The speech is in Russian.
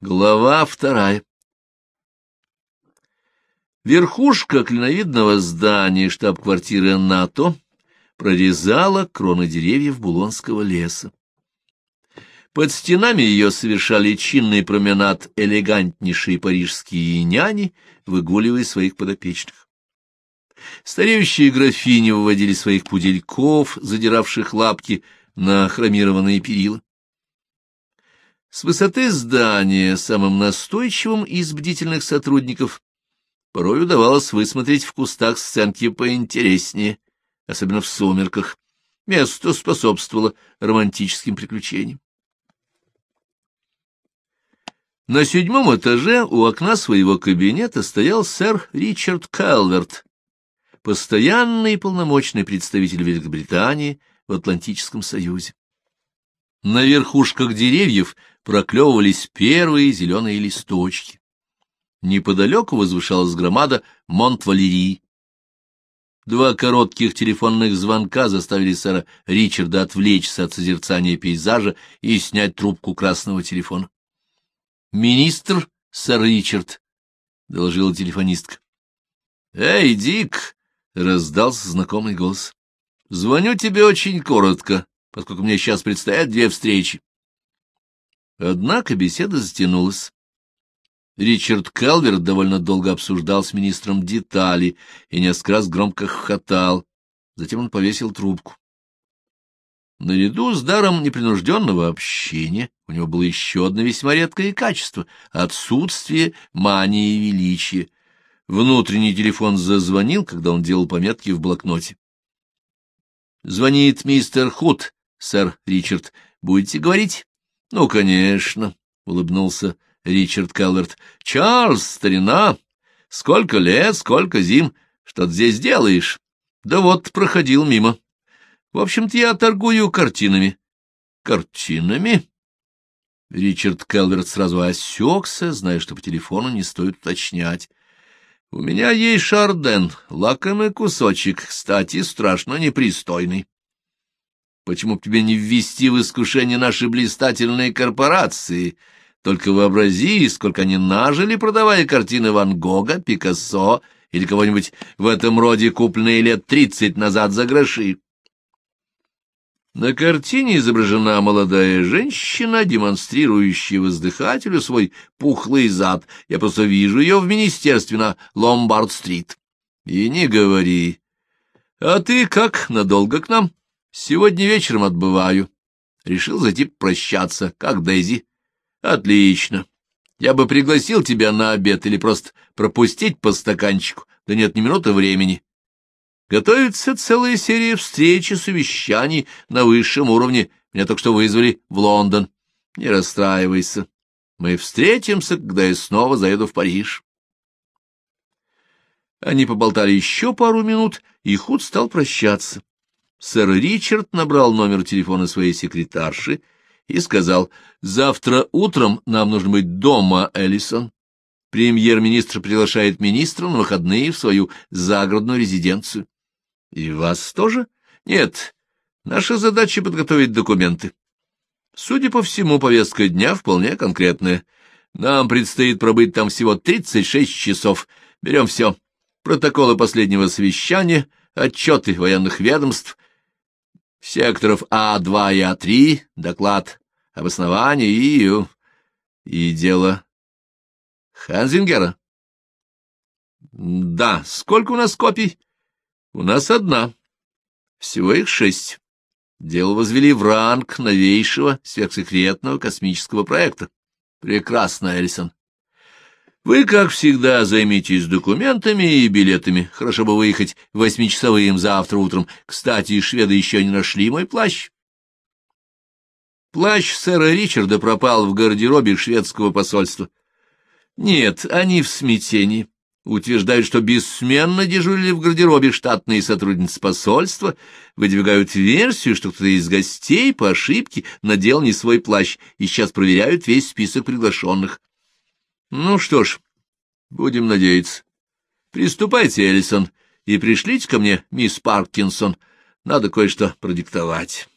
Глава вторая. Верхушка клиновидного здания штаб-квартиры НАТО прорезала кроны деревьев Булонского леса. Под стенами ее совершали чинный променад элегантнейшие парижские няни, выгуливая своих подопечных. Стареющие графини выводили своих пудельков, задиравших лапки на хромированные перила. С высоты здания самым настойчивым из бдительных сотрудников порой удавалось высмотреть в кустах сценки поинтереснее, особенно в сумерках. Место способствовало романтическим приключениям. На седьмом этаже у окна своего кабинета стоял сэр Ричард Калверт, постоянный и полномочный представитель Великобритании в Атлантическом Союзе. На верхушках деревьев проклевывались первые зеленые листочки. Неподалеку возвышалась громада Монт-Валерий. Два коротких телефонных звонка заставили сэра Ричарда отвлечься от созерцания пейзажа и снять трубку красного телефона. — Министр, сэр Ричард, — доложила телефонистка. — Эй, Дик! — раздался знакомый голос. — Звоню тебе очень коротко поскольку мне сейчас предстоят две встречи. Однако беседа затянулась. Ричард Калверт довольно долго обсуждал с министром детали и несколько раз громко хохотал. Затем он повесил трубку. Наряду с даром непринужденного общения у него было еще одно весьма редкое качество — отсутствие мании величия. Внутренний телефон зазвонил, когда он делал пометки в блокноте. «Звонит мистер Худ», сэр Ричард. Будете говорить? — Ну, конечно, — улыбнулся Ричард Келлерт. — Чарльз, старина, сколько лет, сколько зим, что ты здесь делаешь? Да вот, проходил мимо. В общем-то, я торгую картинами. — Картинами? Ричард Келверт сразу осекся, зная, что по телефону не стоит уточнять. — У меня есть шарден, лакомый кусочек, кстати, страшно непристойный. Почему бы тебе не ввести в искушение наши блистательные корпорации? Только вообрази, сколько они нажили, продавая картины Ван Гога, Пикассо или кого-нибудь в этом роде, купленные лет тридцать назад за гроши. На картине изображена молодая женщина, демонстрирующая воздыхателю свой пухлый зад. Я просто вижу ее в министерстве на Ломбард-стрит. И не говори. А ты как, надолго к нам? Сегодня вечером отбываю. Решил зайти прощаться, как Дейзи. Отлично. Я бы пригласил тебя на обед или просто пропустить по стаканчику. Да нет ни минуты времени. Готовится целая серия встреч и совещаний на высшем уровне. Меня только что вызвали в Лондон. Не расстраивайся. Мы встретимся, когда я снова заеду в Париж. Они поболтали еще пару минут, и Худ стал прощаться. Сэр Ричард набрал номер телефона своей секретарши и сказал, «Завтра утром нам нужно быть дома, Эллисон. Премьер-министр приглашает министра на выходные в свою загородную резиденцию». «И вас тоже?» «Нет, наша задача — подготовить документы. Судя по всему, повестка дня вполне конкретная. Нам предстоит пробыть там всего 36 часов. Берем все. Протоколы последнего совещания, отчеты военных ведомств — секторов А2 и А3, доклад об основании и... и дело Ханзингера. Да, сколько у нас копий? У нас одна. Всего их шесть. Дело возвели в ранг новейшего сверхсекретного космического проекта. Прекрасно, Эльсон. Вы, как всегда, займитесь документами и билетами. Хорошо бы выехать восьмичасовым завтра утром. Кстати, шведы еще не нашли мой плащ. Плащ сэра Ричарда пропал в гардеробе шведского посольства. Нет, они в смятении. Утверждают, что бессменно дежурили в гардеробе штатные сотрудницы посольства, выдвигают версию, что кто-то из гостей по ошибке надел не свой плащ, и сейчас проверяют весь список приглашенных. Ну что ж, будем надеяться. Приступайте, Эллисон, и пришлите ко мне мисс Паркинсон. Надо кое-что продиктовать.